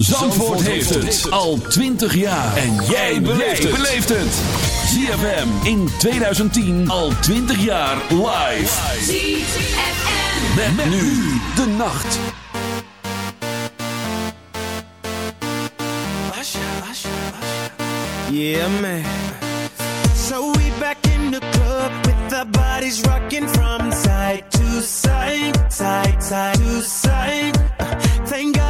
Zandvoort, Zandvoort heeft het. al 20 jaar. En jij beleeft het. ZFM in 2010 al 20 jaar live. ZFM. Met, met nu de nacht. Yeah man. So we back in the club with the bodies rocking from side to side, side, side to side. Uh, thank God.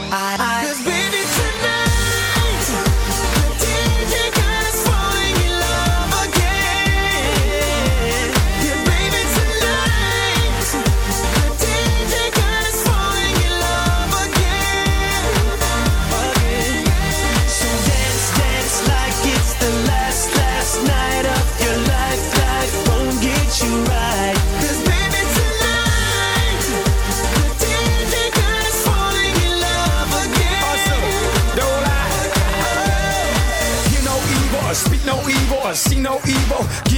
eyes.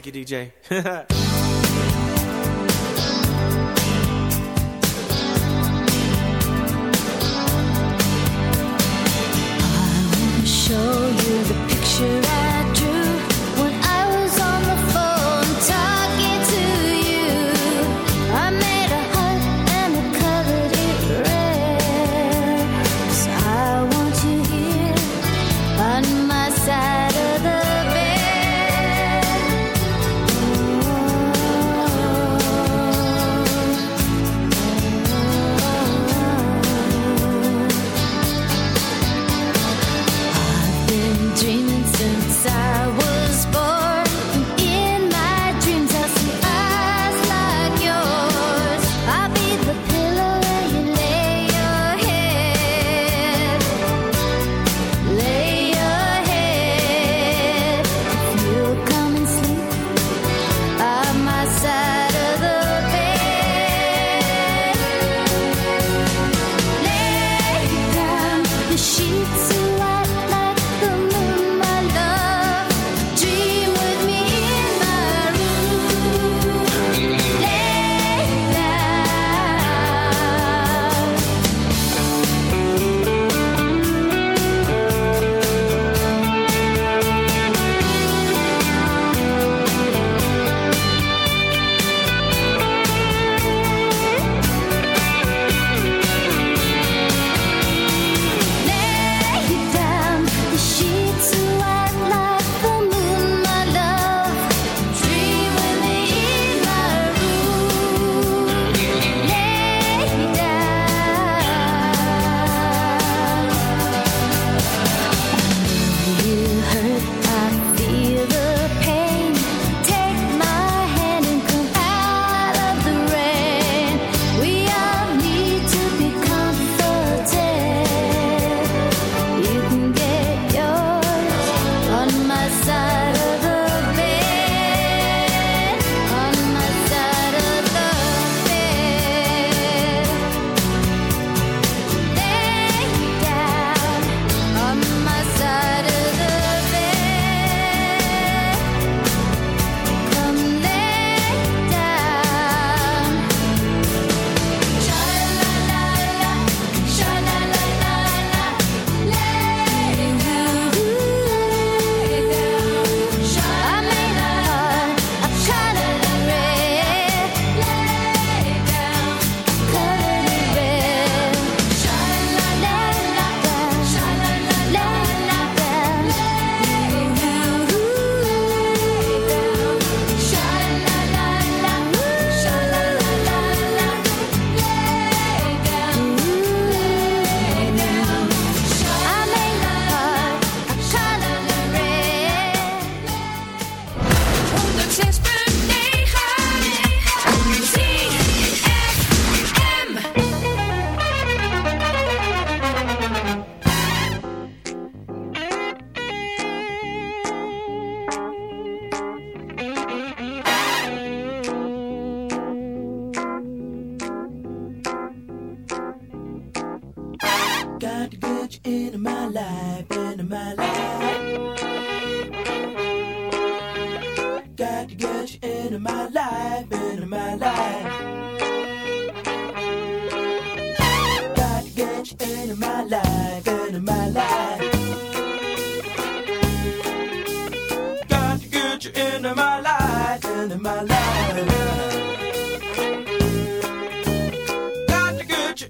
Thank you, DJ. show you the picture I my life, end of my life. Got to get you into my life, into my life. Got to get you into my life, into my life. Got to get you into my life, into my life.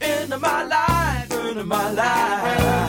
into my life, into my life.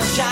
sunshine.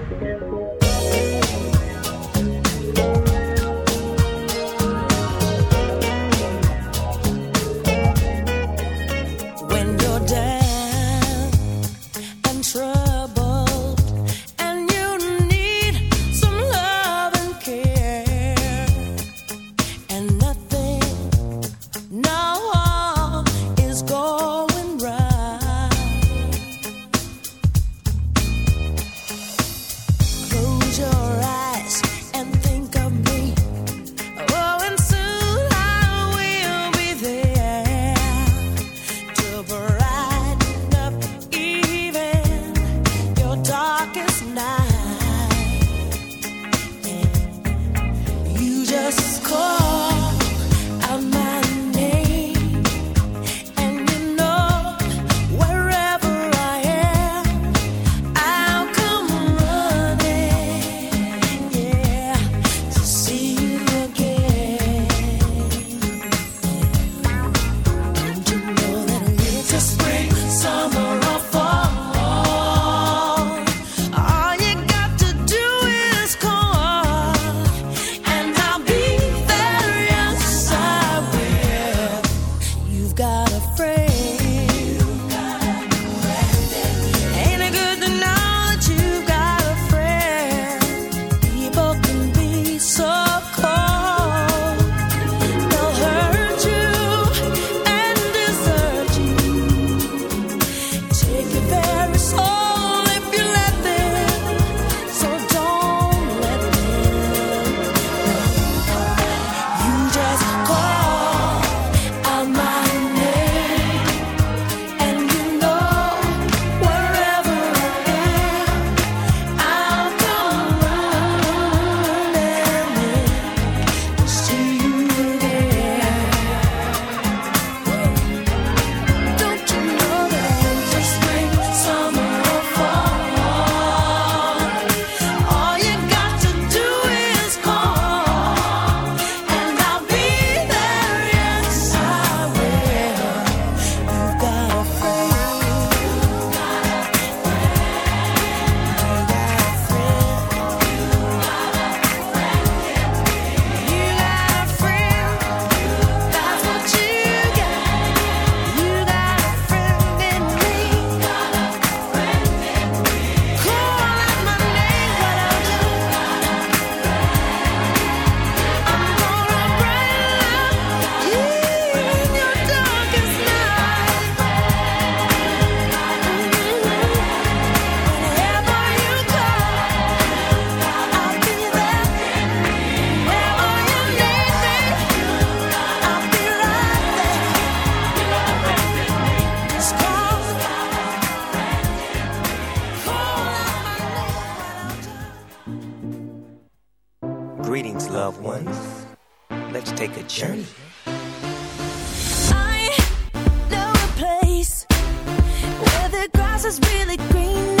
the grass is really green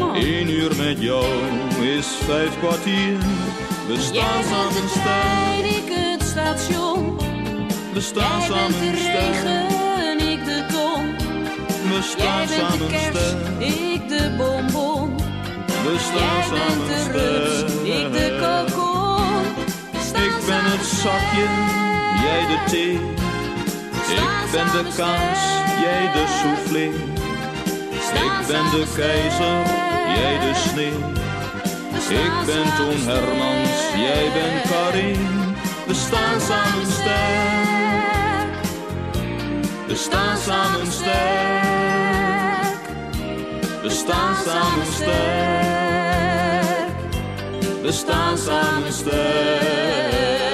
Eén uur met jou is vijf kwartier. We Jij staan bent samen de trein, ik het station. we staan Jij bent samen de sterk. regen, ik de ton. We Jij staan bent de samen kerst, sterk, ik de bonbon. we Jij staan bent samen de rups, ik de kokon. Ik ben samen het zakje, jij de thee. Ik ben de kaas, jij de soufflé. Ik ben de keizer, jij de sneeuw. Ik ben Toon Hermans, jij bent Karin. We staan samen sterk. We staan samen sterk. We staan samen sterk. We staan samen sterk.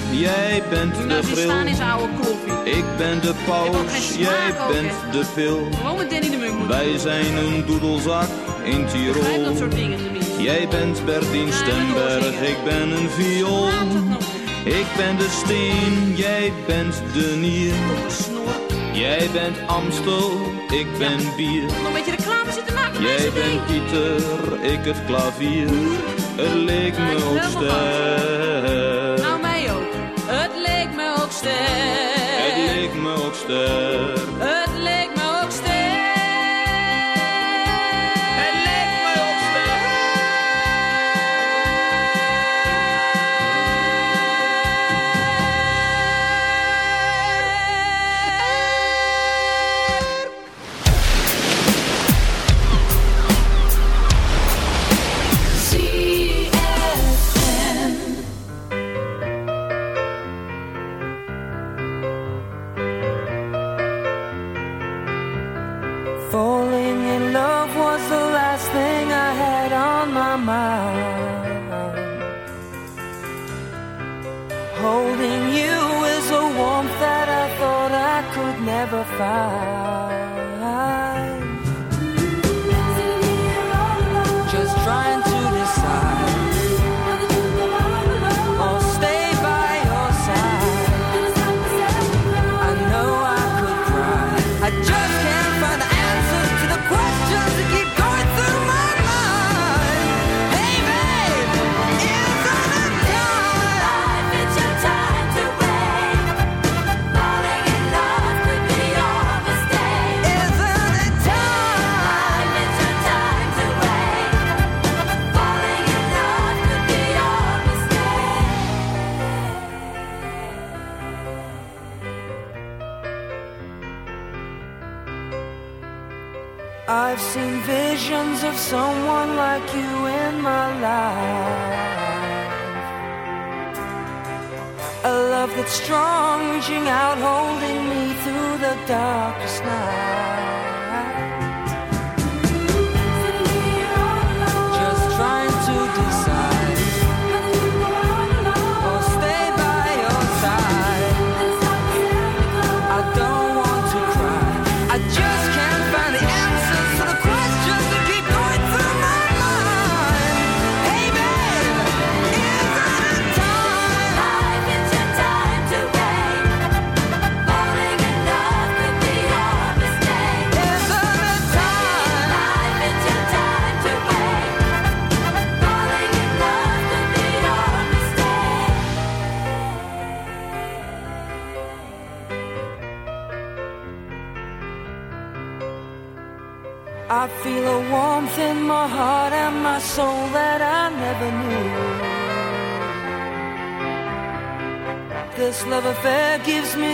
jij bent de staan oude kloffie. Ik ben de paus, jij ook, bent de pil. Gewoon met Danny de Munk moeten Wij zijn een doedelzak in begrijp dat Tirol. soort dingen. Jij bent Bertien Stemberg, ik ben een viool. Ik ben de steen, jij bent de nier. Jij bent Amstel, ik ben bier. Nog een beetje reclame zitten maken Jij bent Pieter, ik het klavier. Het leek me ook sterk. Leek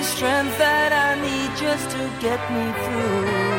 strength that I need just to get me through.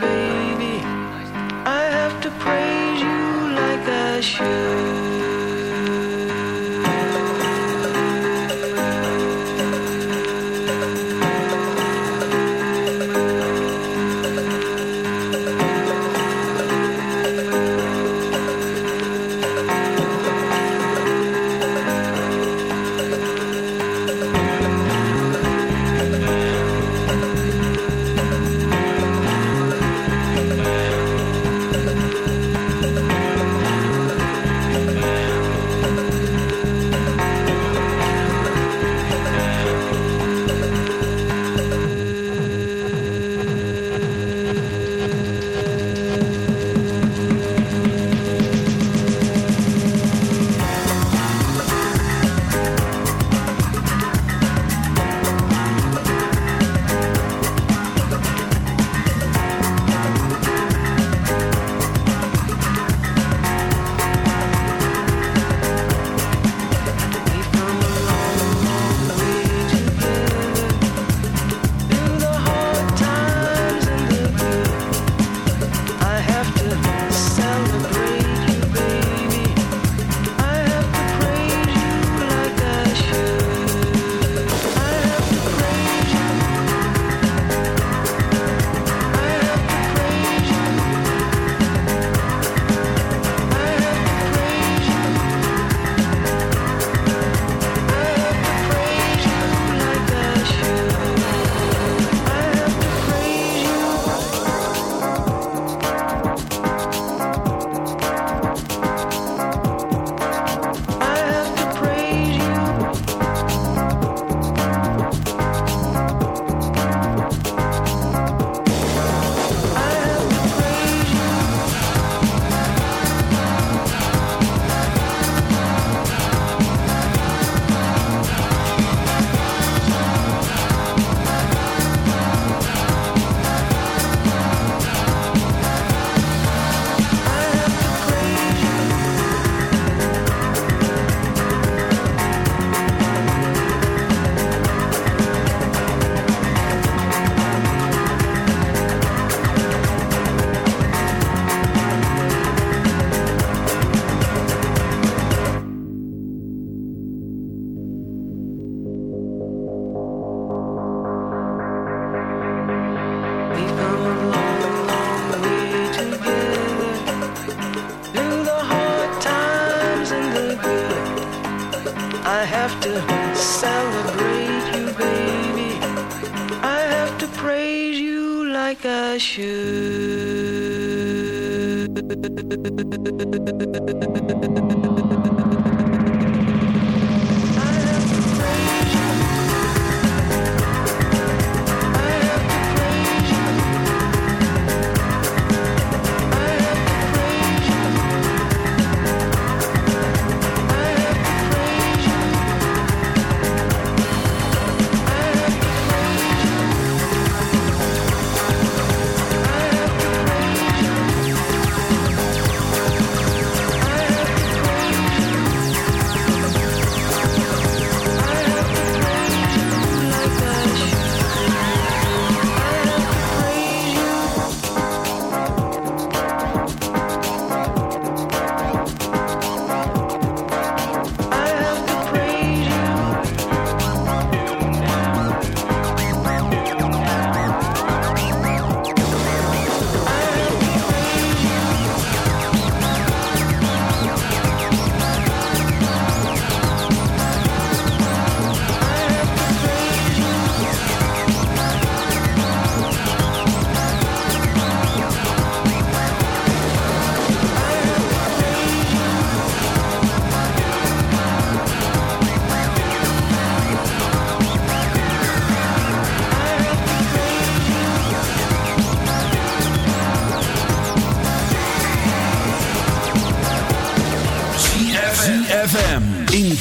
Baby. I have to praise you like I should.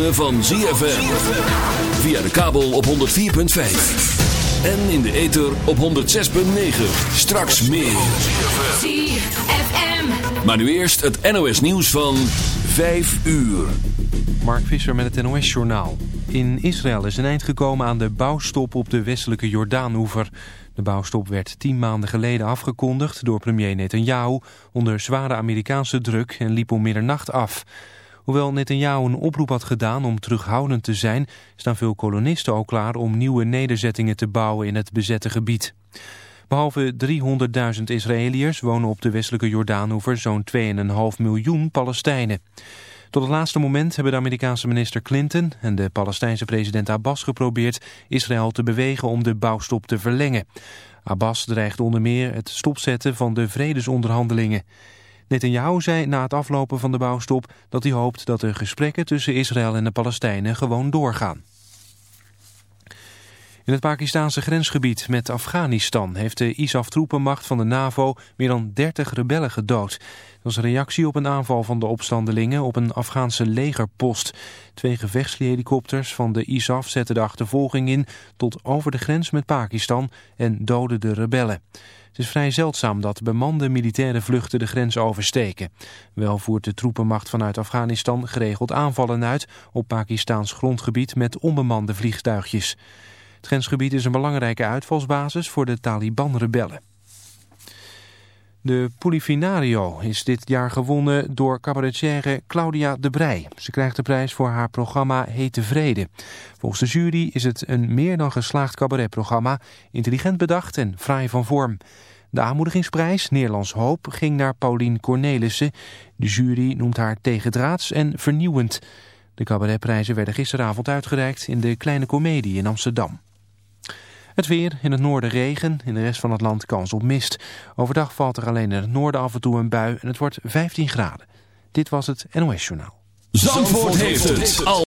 Ritme van ZFM. Via de kabel op 104.5. En in de ether op 106.9. Straks meer. ZFM. Maar nu eerst het NOS nieuws van 5 uur. Mark Visser met het NOS-journaal. In Israël is een eind gekomen aan de bouwstop op de westelijke Jordaanoever. De bouwstop werd tien maanden geleden afgekondigd door premier Netanyahu... onder zware Amerikaanse druk en liep om middernacht af. Hoewel Netanyahu een oproep had gedaan om terughoudend te zijn... staan veel kolonisten al klaar om nieuwe nederzettingen te bouwen in het bezette gebied. Behalve 300.000 Israëliërs wonen op de westelijke Jordaanoever zo'n 2,5 miljoen Palestijnen. Tot het laatste moment hebben de Amerikaanse minister Clinton en de Palestijnse president Abbas geprobeerd Israël te bewegen om de bouwstop te verlengen. Abbas dreigt onder meer het stopzetten van de vredesonderhandelingen. Netanyahu zei na het aflopen van de bouwstop dat hij hoopt dat de gesprekken tussen Israël en de Palestijnen gewoon doorgaan. In het Pakistanse grensgebied met Afghanistan heeft de ISAF-troepenmacht van de NAVO meer dan 30 rebellen gedood. Dat was reactie op een aanval van de opstandelingen op een Afghaanse legerpost. Twee gevechtshelikopters van de ISAF zetten de achtervolging in tot over de grens met Pakistan en doden de rebellen. Het is vrij zeldzaam dat bemande militaire vluchten de grens oversteken. Wel voert de troepenmacht vanuit Afghanistan geregeld aanvallen uit op Pakistaans grondgebied met onbemande vliegtuigjes. Het grensgebied is een belangrijke uitvalsbasis voor de Taliban-rebellen. De Polifinario is dit jaar gewonnen door cabaretière Claudia de Brij. Ze krijgt de prijs voor haar programma Hete Vrede. Volgens de jury is het een meer dan geslaagd cabaretprogramma, intelligent bedacht en fraai van vorm. De aanmoedigingsprijs, Nederlands Hoop, ging naar Paulien Cornelissen. De jury noemt haar tegendraads en vernieuwend. De cabaretprijzen werden gisteravond uitgereikt in de Kleine Comedie in Amsterdam. Het weer, in het noorden regen, in de rest van het land kans op mist. Overdag valt er alleen in het noorden af en toe een bui en het wordt 15 graden. Dit was het NOS Journaal. Zandvoort heeft het al